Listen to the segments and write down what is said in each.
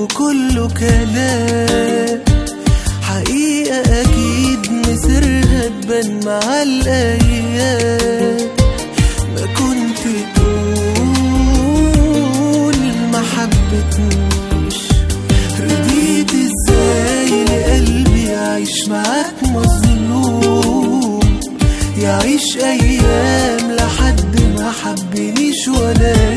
وكله كلام. حقيقة أكيد مسرها تبان مع الأيام. ما كنت تقول ما حبتنيش رضيت إزاي لقلبي يعيش معاك مظلوم؟ يعيش أيام لحد ما حبنيش ولا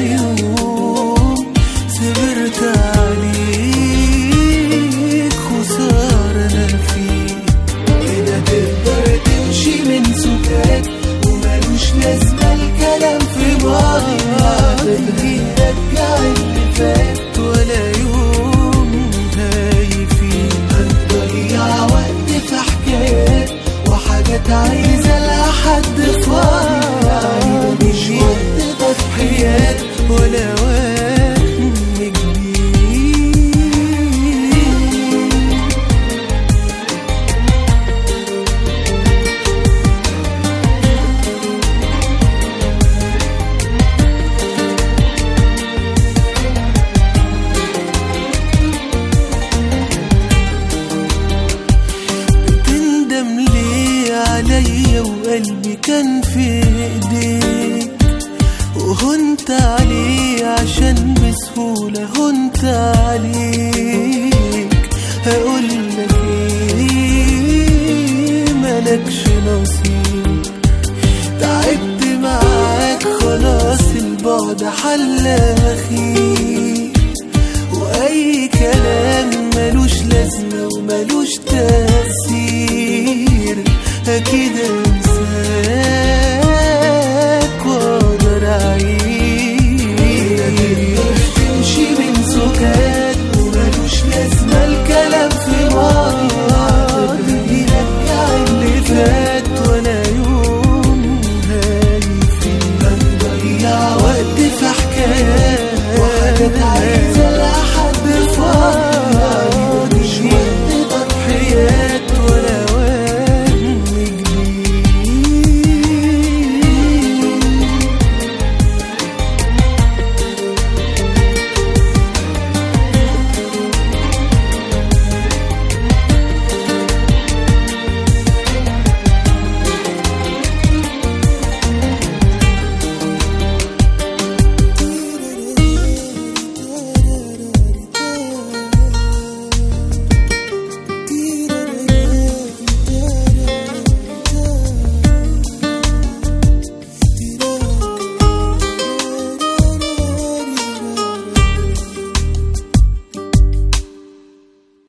وحاجات عايزة لها كان في إيديك. وهنت عليه عشان بسهولة هنت عليك. هقول لك إيه ملكش نصيب. تعبت معاك خلاص البعد حل أخير. وأي كلام ملوش لازمة وملوش تاثير Yeah.